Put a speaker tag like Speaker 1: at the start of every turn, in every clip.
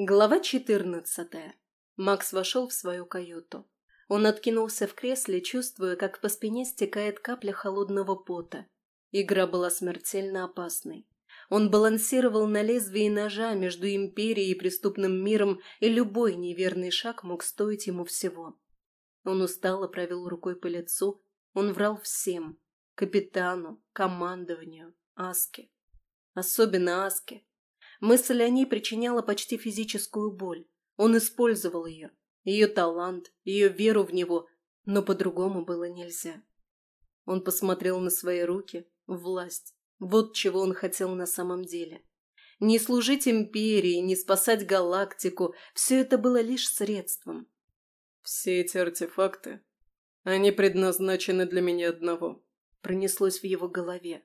Speaker 1: Глава 14. Макс вошел в свою каюту. Он откинулся в кресле, чувствуя, как по спине стекает капля холодного пота. Игра была смертельно опасной. Он балансировал на лезвии ножа между империей и преступным миром, и любой неверный шаг мог стоить ему всего. Он устало провел рукой по лицу, он врал всем – капитану, командованию, Аске. Особенно Аске, Мысль о ней причиняла почти физическую боль. Он использовал ее, ее талант, ее веру в него, но по-другому было нельзя. Он посмотрел на свои руки, власть. Вот чего он хотел на самом деле. Не служить империи, не спасать галактику – все это было лишь средством.
Speaker 2: «Все эти артефакты, они предназначены для меня одного», –
Speaker 1: пронеслось в его голове.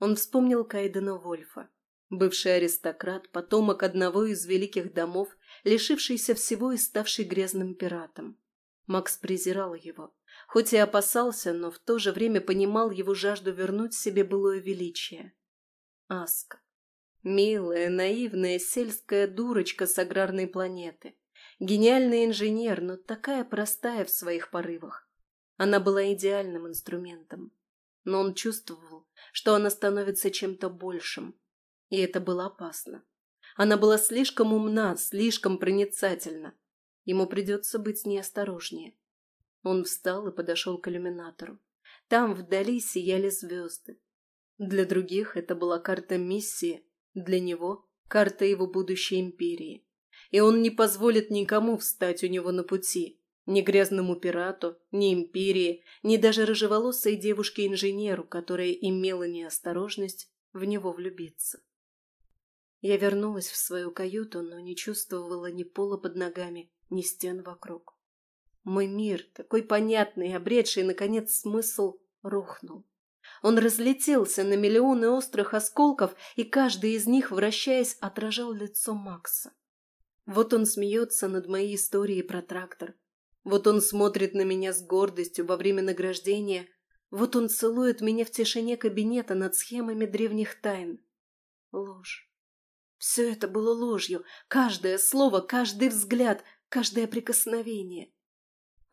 Speaker 1: Он вспомнил Кайдена Вольфа. Бывший аристократ, потомок одного из великих домов, лишившийся всего и ставший грязным пиратом. Макс презирал его, хоть и опасался, но в то же время понимал его жажду вернуть себе былое величие. Аска. Милая, наивная, сельская дурочка с аграрной планеты. Гениальный инженер, но такая простая в своих порывах. Она была идеальным инструментом. Но он чувствовал, что она становится чем-то большим, и это было опасно. Она была слишком умна, слишком проницательна. Ему придется быть неосторожнее. Он встал и подошел к иллюминатору. Там вдали сияли звезды. Для других это была карта миссии, для него – карта его будущей империи. И он не позволит никому встать у него на пути, ни грязному пирату, ни империи, ни даже рыжеволосой девушке-инженеру, которая имела неосторожность в него влюбиться. Я вернулась в свою каюту, но не чувствовала ни пола под ногами, ни стен вокруг. Мой мир, такой понятный, обретший, наконец, смысл, рухнул. Он разлетелся на миллионы острых осколков, и каждый из них, вращаясь, отражал лицо Макса. Вот он смеется над моей историей про трактор. Вот он смотрит на меня с гордостью во время награждения. Вот он целует меня в тишине кабинета над схемами древних тайн. Ложь. Все это было ложью, каждое слово, каждый взгляд, каждое прикосновение.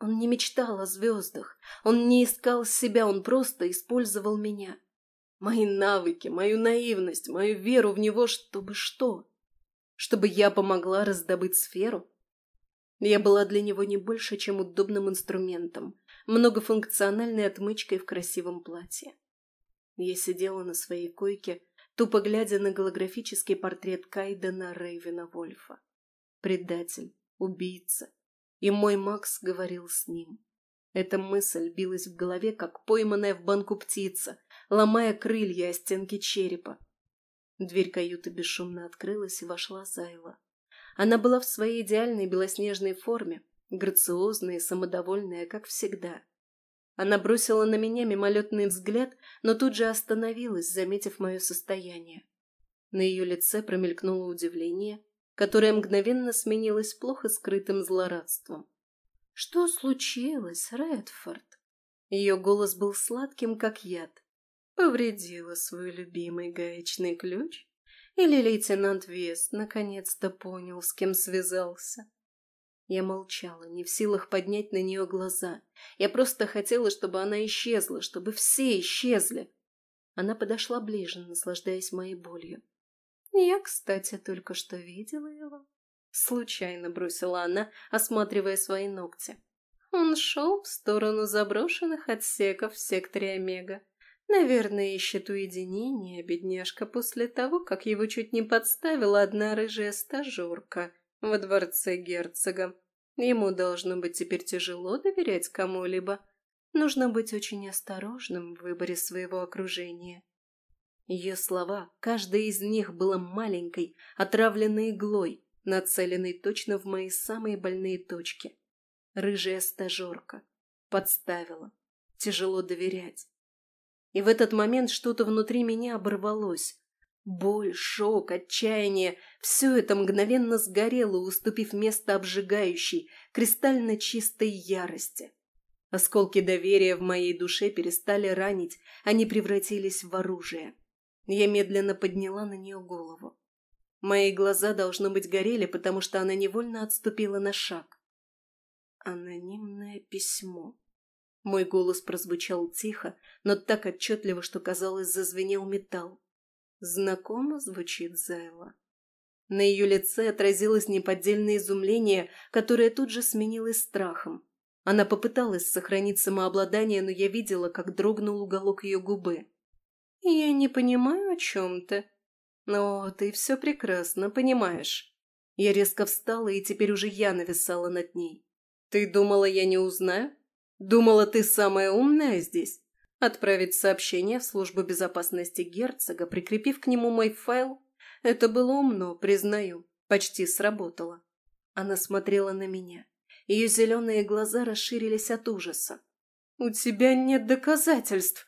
Speaker 1: Он не мечтал о звездах, он не искал себя, он просто использовал меня. Мои навыки, мою наивность, мою веру в него, чтобы что? Чтобы я помогла раздобыть сферу? Я была для него не больше, чем удобным инструментом, многофункциональной отмычкой в красивом платье. Я сидела на своей койке, тупо глядя на голографический портрет Кайдена Рейвена Вольфа. Предатель, убийца. И мой Макс говорил с ним. Эта мысль билась в голове, как пойманная в банку птица, ломая крылья о стенки черепа. Дверь каюты бесшумно открылась, и вошла Зайла. Она была в своей идеальной белоснежной форме, грациозная и самодовольная, как всегда. Она бросила на меня мимолетный взгляд, но тут же остановилась, заметив мое состояние. На ее лице промелькнуло удивление, которое мгновенно сменилось плохо скрытым злорадством. «Что случилось, Редфорд?» Ее голос был сладким, как яд. Повредила свой любимый гаечный ключ? Или лейтенант Вест наконец-то понял, с кем связался? Я молчала, не в силах поднять на нее глаза. Я просто хотела, чтобы она исчезла, чтобы все исчезли. Она подошла ближе, наслаждаясь моей болью. Я, кстати, только что видела его. Случайно бросила она, осматривая свои ногти. Он шел в сторону заброшенных отсеков в секторе Омега. Наверное, ищет уединение, бедняжка, после того, как его чуть не подставила одна рыжая стажерка во дворце герцога. Ему должно быть теперь тяжело доверять кому-либо. Нужно быть очень осторожным в выборе своего окружения. Ее слова, каждая из них была маленькой, отравленной иглой, нацеленной точно в мои самые больные точки. Рыжая стажерка. Подставила. Тяжело доверять. И в этот момент что-то внутри меня оборвалось, Боль, шок, отчаяние – все это мгновенно сгорело, уступив место обжигающей, кристально чистой ярости. Осколки доверия в моей душе перестали ранить, они превратились в оружие. Я медленно подняла на нее голову. Мои глаза, должно быть, горели, потому что она невольно отступила на шаг. Анонимное письмо. Мой голос прозвучал тихо, но так отчетливо, что, казалось, зазвенел металл. Знакомо звучит Зайла. На ее лице отразилось неподдельное изумление, которое тут же сменилось страхом. Она попыталась сохранить самообладание, но я видела, как дрогнул уголок ее губы. «Я не понимаю, о чем ты», «Но ты все прекрасно понимаешь». Я резко встала, и теперь уже я нависала над ней. «Ты думала, я не узнаю? Думала, ты самая умная здесь?» Отправить сообщение в службу безопасности герцога, прикрепив к нему мой файл? Это было умно, признаю. Почти сработало. Она смотрела на меня. Ее зеленые глаза расширились от ужаса. «У тебя нет доказательств?»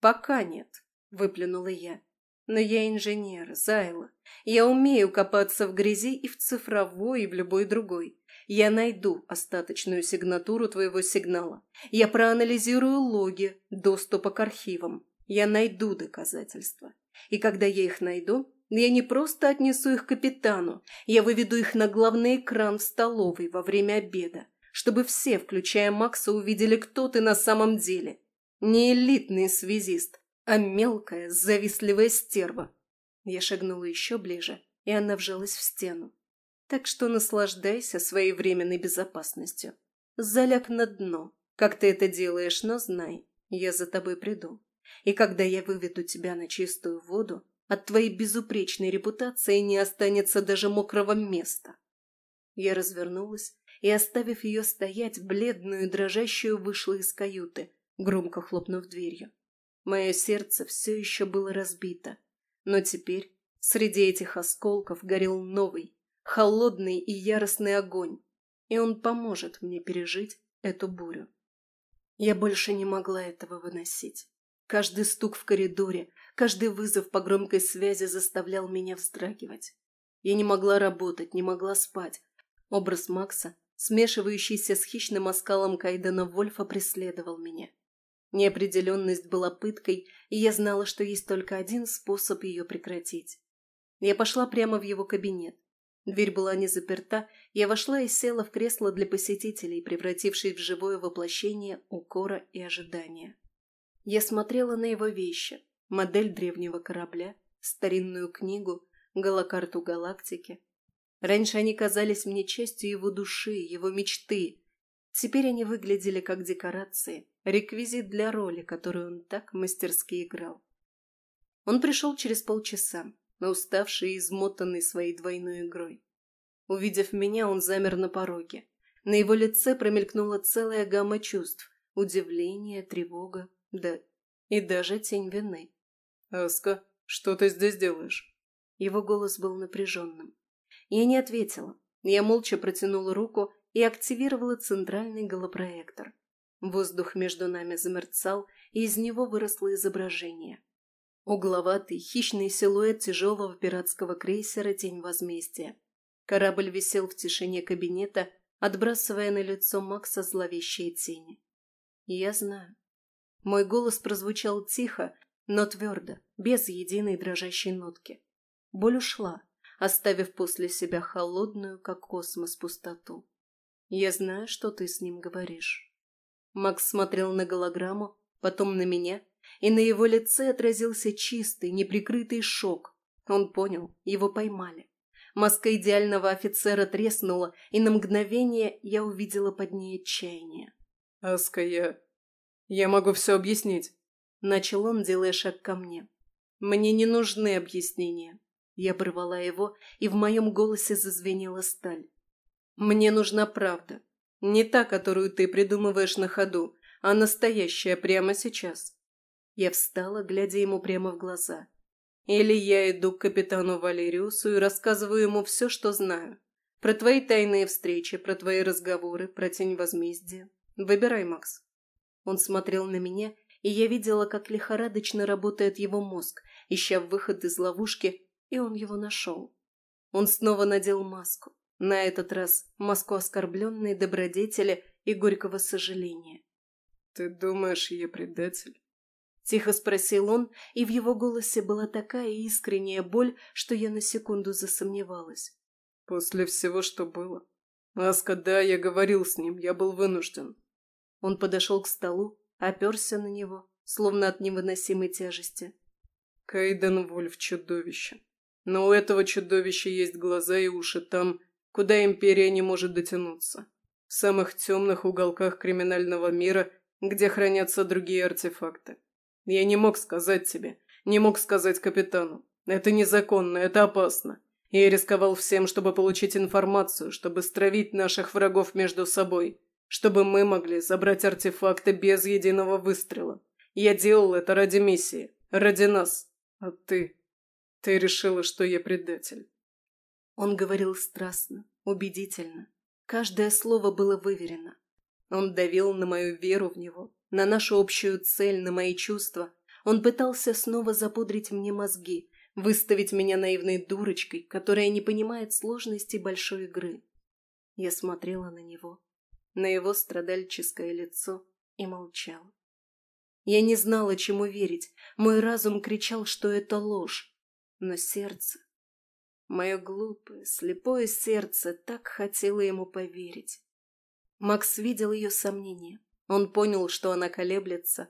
Speaker 1: «Пока нет», — выплюнула я. Но я инженер, Зайла. Я умею копаться в грязи и в цифровой, и в любой другой. Я найду остаточную сигнатуру твоего сигнала. Я проанализирую логи доступа к архивам. Я найду доказательства. И когда я их найду, я не просто отнесу их капитану, я выведу их на главный экран в столовой во время обеда, чтобы все, включая Макса, увидели, кто ты на самом деле. Не элитный связист, а мелкая, завистливая стерва. Я шагнула еще ближе, и она вжалась в стену. Так что наслаждайся своей временной безопасностью. Заляг на дно, как ты это делаешь, но знай, я за тобой приду. И когда я выведу тебя на чистую воду, от твоей безупречной репутации не останется даже мокрого места. Я развернулась и, оставив ее стоять, бледную и дрожащую, вышла из каюты, громко хлопнув дверью. Мое сердце все еще было разбито, но теперь среди этих осколков горел новый, холодный и яростный огонь, и он поможет мне пережить эту бурю. Я больше не могла этого выносить. Каждый стук в коридоре, каждый вызов по громкой связи заставлял меня вздрагивать. Я не могла работать, не могла спать. Образ Макса, смешивающийся с хищным оскалом Кайдена Вольфа, преследовал меня. Неопределенность была пыткой, и я знала, что есть только один способ ее прекратить. Я пошла прямо в его кабинет. Дверь была не заперта, я вошла и села в кресло для посетителей, превратившись в живое воплощение укора и ожидания. Я смотрела на его вещи, модель древнего корабля, старинную книгу, голокарту галактики. Раньше они казались мне частью его души, его мечты. Теперь они выглядели как декорации, Реквизит для роли, которую он так мастерски играл. Он пришел через полчаса, уставший и измотанный своей двойной игрой. Увидев меня, он замер на пороге. На его лице промелькнула целая гамма чувств. Удивление, тревога, да и даже тень вины.
Speaker 2: «Аска, что ты здесь делаешь?»
Speaker 1: Его голос был напряженным. Я не ответила. Я молча протянула руку и активировала центральный голопроектор. Воздух между нами замерцал, и из него выросло изображение. Угловатый, хищный силуэт тяжелого пиратского крейсера «Тень возмездия». Корабль висел в тишине кабинета, отбрасывая на лицо Макса зловещие тени. Я знаю. Мой голос прозвучал тихо, но твердо, без единой дрожащей нотки. Боль ушла, оставив после себя холодную, как космос, пустоту. Я знаю, что ты с ним говоришь. Макс смотрел на голограмму, потом на меня, и на его лице отразился чистый, неприкрытый шок. Он понял, его поймали. Маска идеального офицера треснула, и на мгновение я увидела под ней отчаяние.
Speaker 2: «Аска, я... я могу все объяснить», —
Speaker 1: начал он, делая шаг ко мне. «Мне не нужны объяснения». Я оборвала его, и в моем голосе зазвенела сталь. «Мне нужна правда. Не та, которую ты придумываешь на ходу, а настоящая прямо сейчас. Я встала, глядя ему прямо в глаза. Или я иду к капитану Валериусу и рассказываю ему все, что знаю. Про твои тайные встречи, про твои разговоры, про тень возмездия. Выбирай, Макс. Он смотрел на меня, и я видела, как лихорадочно работает его мозг, ища выход из ловушки, и он его нашел. Он снова надел маску. На этот раз маску оскорбленной добродетели и горького сожаления.
Speaker 2: «Ты думаешь, я предатель?»
Speaker 1: — тихо спросил он, и в его голосе была такая искренняя боль, что я на секунду засомневалась.
Speaker 2: «После всего, что было. Аска, да, я говорил с ним, я был вынужден».
Speaker 1: Он подошел к столу, оперся на него, словно от невыносимой тяжести.
Speaker 2: Кайден Вольф — чудовище. Но у этого чудовища есть глаза и уши там, куда Империя не может дотянуться. В самых темных уголках криминального мира, где хранятся другие артефакты. Я не мог сказать тебе, не мог сказать капитану. Это незаконно, это опасно. Я рисковал всем, чтобы получить информацию, чтобы стравить наших врагов между собой, чтобы мы могли забрать артефакты без единого выстрела. Я делал это ради миссии, ради нас. А ты... ты решила, что я предатель.
Speaker 1: Он говорил страстно, убедительно. Каждое слово было выверено. Он давил на мою веру в него, на нашу общую цель, на мои чувства. Он пытался снова запудрить мне мозги, выставить меня наивной дурочкой, которая не понимает сложностей большой игры. Я смотрела на него, на его страдальческое лицо и молчала. Я не знала, чему верить. Мой разум кричал, что это ложь. Но сердце... Мое глупое, слепое сердце так хотело ему поверить. Макс видел ее сомнения. Он понял, что она колеблется.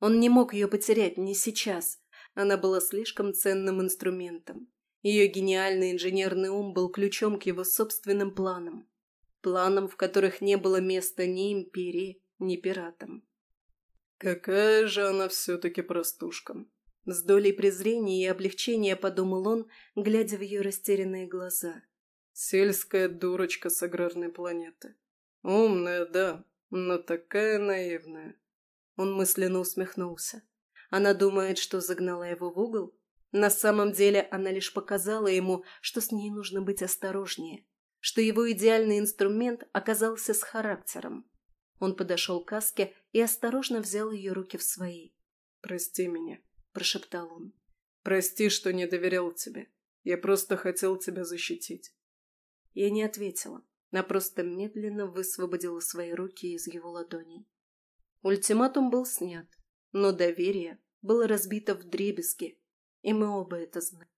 Speaker 1: Он не мог ее потерять, не сейчас. Она была слишком ценным инструментом. Ее гениальный инженерный ум был ключом к его собственным планам. Планам, в которых не было места ни империи, ни пиратам.
Speaker 2: Какая же она все-таки простушка.
Speaker 1: С долей презрения и облегчения подумал он, глядя в ее растерянные глаза.
Speaker 2: Сельская дурочка с аграрной планеты. Умная, да, но такая наивная.
Speaker 1: Он мысленно усмехнулся. Она думает, что загнала его в угол? На самом деле она лишь показала ему, что с ней нужно быть осторожнее, что его идеальный инструмент оказался с характером. Он подошел к Аске и осторожно взял ее руки в свои.
Speaker 2: «Прости меня», –
Speaker 1: прошептал он.
Speaker 2: «Прости, что не доверял тебе. Я просто хотел тебя защитить».
Speaker 1: Я не ответила. Она просто медленно высвободила свои руки из его ладоней. Ультиматум был снят, но доверие было разбито в дребезги, и мы оба это знали.